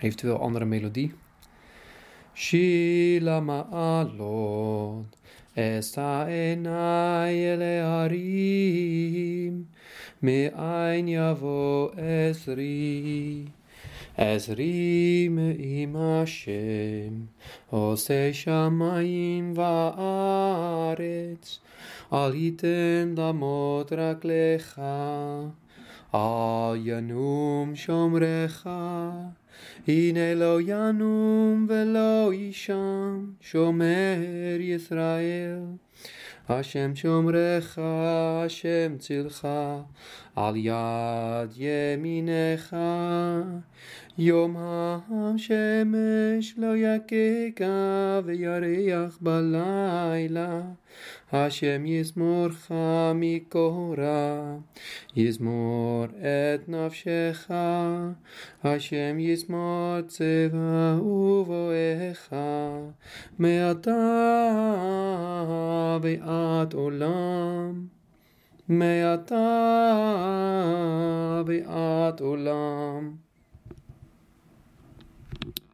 eventueel andere melodie. Shila ma'alon esta enai me me'ain yavo esri esri im Hashem, Ose shamayim va'aretz, Al yiten אל ינום שומרך, הנה לא ינום ולא יישם, שומר ישראל. השם שומרך, השם צילך, על יד ימינך. יום השמש לא יככה וירח בלילה. השם יזמורך מקורה, יזמור את נפשך. השם יזמור צבע ובואך, מעתה ועד עולם. מעתה ועד עולם.